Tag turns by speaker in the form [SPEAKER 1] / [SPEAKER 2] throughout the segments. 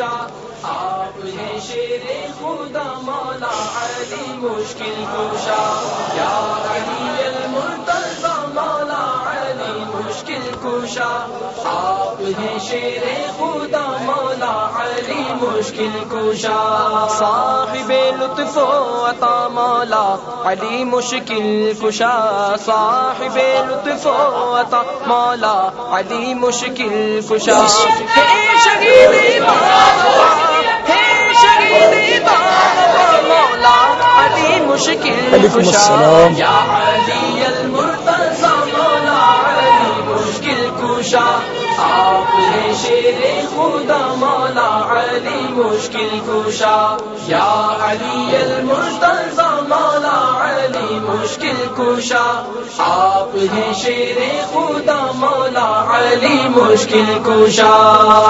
[SPEAKER 1] کشا آپ ہیں شیر خدا مولا علی مشکل کشا یا علی المرتضی مولا علی مشکل کشا آپ ہیں شیر خدا علی مشکل کشا۔
[SPEAKER 2] صاحب لطف و عطا مولا علی مشکل کشا۔ صاحب لطف و عطا مولا علی مشکل کشا۔ مولا علی مشکل کشا۔
[SPEAKER 1] یا علی المرتضی مولا علی مشکل کشا۔ آپ ہیں شیر خدا مولا علی مشکل کشا یا علی المرتضی مولا علی مشکل کشا آپ ہیں شیر خدا مولا علی مشکل کشا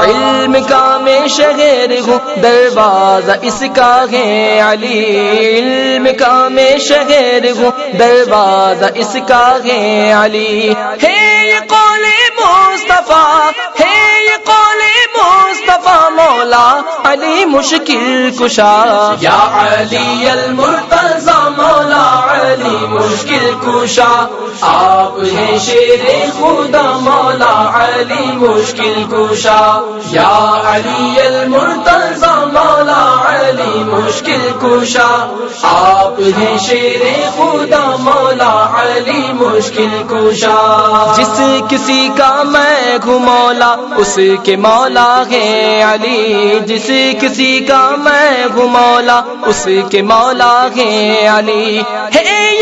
[SPEAKER 2] علم کا میں شہر ہوں، دروازہ اس کا ہے علی۔ علم کا میں شہر ہوں، دروازہ اس کا ہے علی۔ ہے یہ قول مصطفیٰ ہے یہ قول مصطفیٰ مولا علی مشکل کشا۔
[SPEAKER 1] یا علی المرتضی مولا علی مشکل کشا، آپ ہیں شیر خدا مولا علی، مشکل کشا۔ یا علی المرتضی مولا علی، مشکل کشا۔ آپ ہیں شیر خدا مولا علی، مشکل کشا۔
[SPEAKER 2] جس کسی کا میں گھمولا اس کے مولا ہے علی۔ جس کسی کا میں گھمولا اس کے مولا ہے علی۔ ہے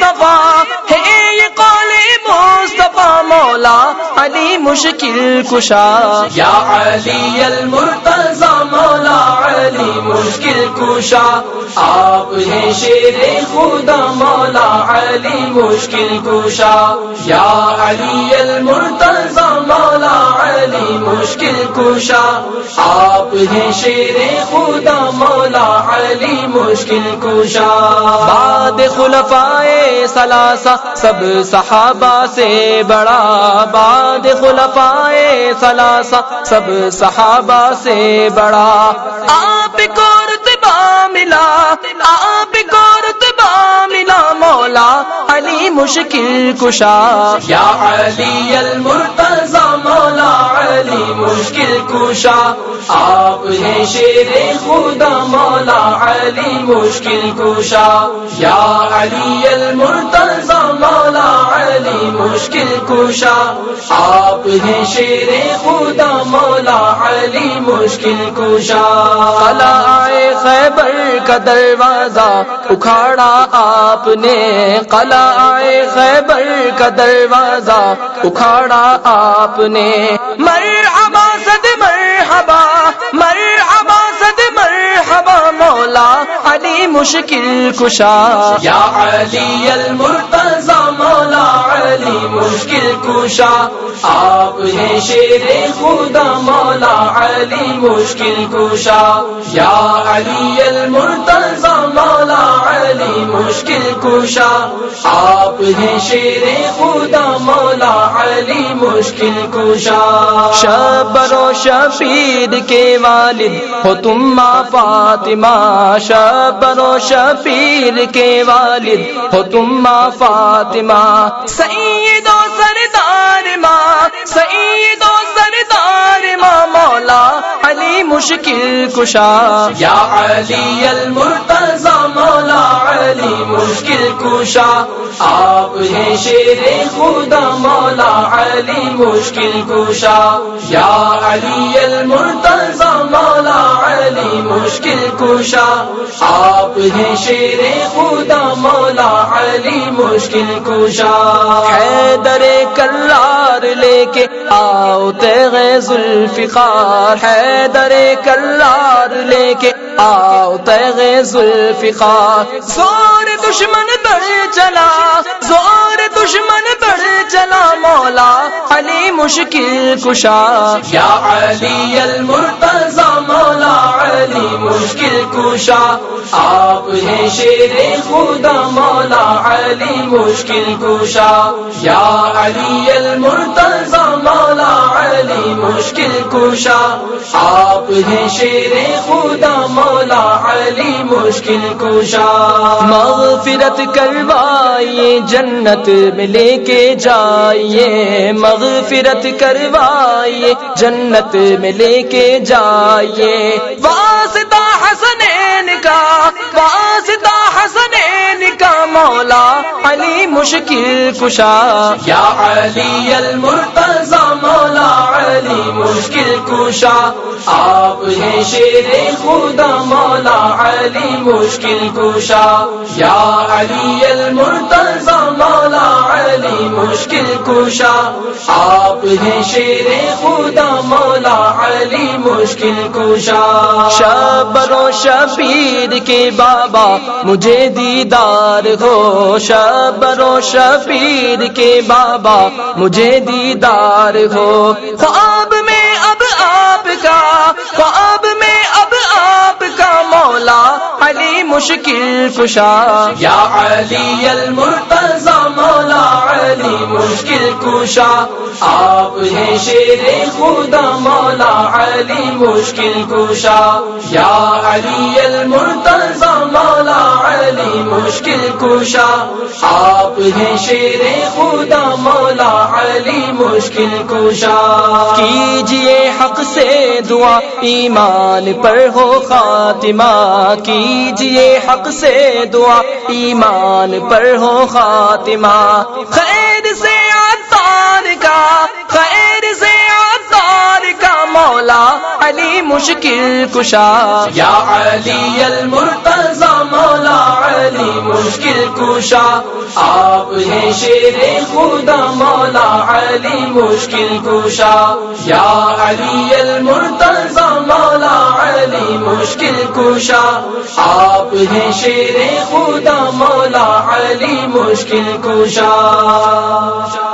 [SPEAKER 2] مصطفیٰ ہے یہ قول مصطفیٰ مولا علی مشکل کشا۔
[SPEAKER 1] یا علی المرتضی مولا مشکل کشا، آپ ہیں شیر خدا مولا علی مشکل کشا۔ یا علی المرتضی مولا علی مشکل کشا۔ آپ ہیں شیر خدا مولا علی مشکل کشا۔
[SPEAKER 2] بعد خلفائے سلاسا سب صحابہ سے بڑا۔ بعد خلفائے سلاسا سب صحابہ سے بڑا۔ آپ کو رتبہ ملا، آپ کو رتبہ ملا مولا علی مشکل کشا۔
[SPEAKER 1] یا علی المرتضی مشکل آپ ہیں شیر خدا مولا علی مشکل کشا۔ یا علی المرتضی مولا علی مشکل کشا۔ آپ ہیں شیر خدا مولا علی مشکل کشا۔
[SPEAKER 2] قلعہ خیبر کا دروازہ اکھاڑا آپ نے۔ قلعہ خیبر کا دروازہ اکھاڑا آپ نے۔ مرحبا مرحبا مرحبا، صد مرحبا، مولا علی مشکل کشا۔
[SPEAKER 1] یا علی المرتضی، مولا علی مشکل کشا۔ آپ ہیں شیر خدا، مولا علی مشکل کشا۔ یا علی المرتضی، مولا علی مشکل کشا آپ ہیں شیر خدا مولا علی مشکل کشا۔
[SPEAKER 2] شبر و شفیر کے والد ہو تم ماں فاطمہ شبر و شفیر کے والد ہو تم ماں فاطمہ۔ سعید و سردار ماں سعید و سردار ماں مولا علی مشکل کشا۔
[SPEAKER 1] یا علی المرتضی مولا علی مشکل کشا، آپ ہیں شیر خدا مولا علی مشکل کشا۔ یا علی المرتضی مولا علی مشکل کشا۔ آپ ہیں شیر خدا مولا علی مشکل کشا۔
[SPEAKER 2] حیدر کلار لے کے آؤ تیغ ذوالفقار۔ حیدر کلار لے کے آؤ تیغ ذوالفقار زور دشمن بڑھ چلا، زور دشمن بڑھ چلا مولا علی مشکل کشا۔
[SPEAKER 1] یا علی المرتضی مولا علی مشکل کشا۔ آپ ہیں شیر خدا مولا علی مشکل کشا۔ یا علی المرتضی مولا مشکل کشا، آپ ہیں شیر خدا مولا علی مشکل کشا۔
[SPEAKER 2] مغفرت کروائیے، جنت میں لے کے جائیے۔ مغفرت کروائیے، جنت میں لے کے جائیے۔ واسطہ حسنین کا، واسطہ مولا علی مشکل کشا
[SPEAKER 1] یا علی المرتضی مولا علی مشکل کشا آپ ہیں شیر خدا مولا علی مشکل کشا یا علی المرتضی مشکل کشا، آپ ہیں شیر خدا مولا علی مشکل کشا۔
[SPEAKER 2] شبر و شبیر کے بابا مجھے دیدار ہو۔ شبر و شبیر کے بابا مجھے دیدار ہو۔ خواب میں اب آپ کا، خواب میں مولا علی مشکل کشا۔
[SPEAKER 1] یا علی المرتضی مولا علی مشکل کشا۔ آپ ہیں شیر خدا مولا علی مشکل کشا۔ یا علی المرتضی مشکل کشا، آپ ہیں شیر خدا مولا علی مشکل کشا۔
[SPEAKER 2] کیجیے حق سے دعا، ایمان پر ہو خاتمہ۔ کیجیے حق سے دعا، ایمان پر ہو خاتمہ۔ خیر سے عطار کا، خیر علی مشکل کشا۔
[SPEAKER 1] یا علی المرتضی مولا علی مشکل کشا۔ آپ ہیں شیر خدا مولا علی مشکل کشا۔ یا علی المرتضی مولا علی مشکل کشا۔ آپ ہیں شیر خدا مولا علی مشکل کشا۔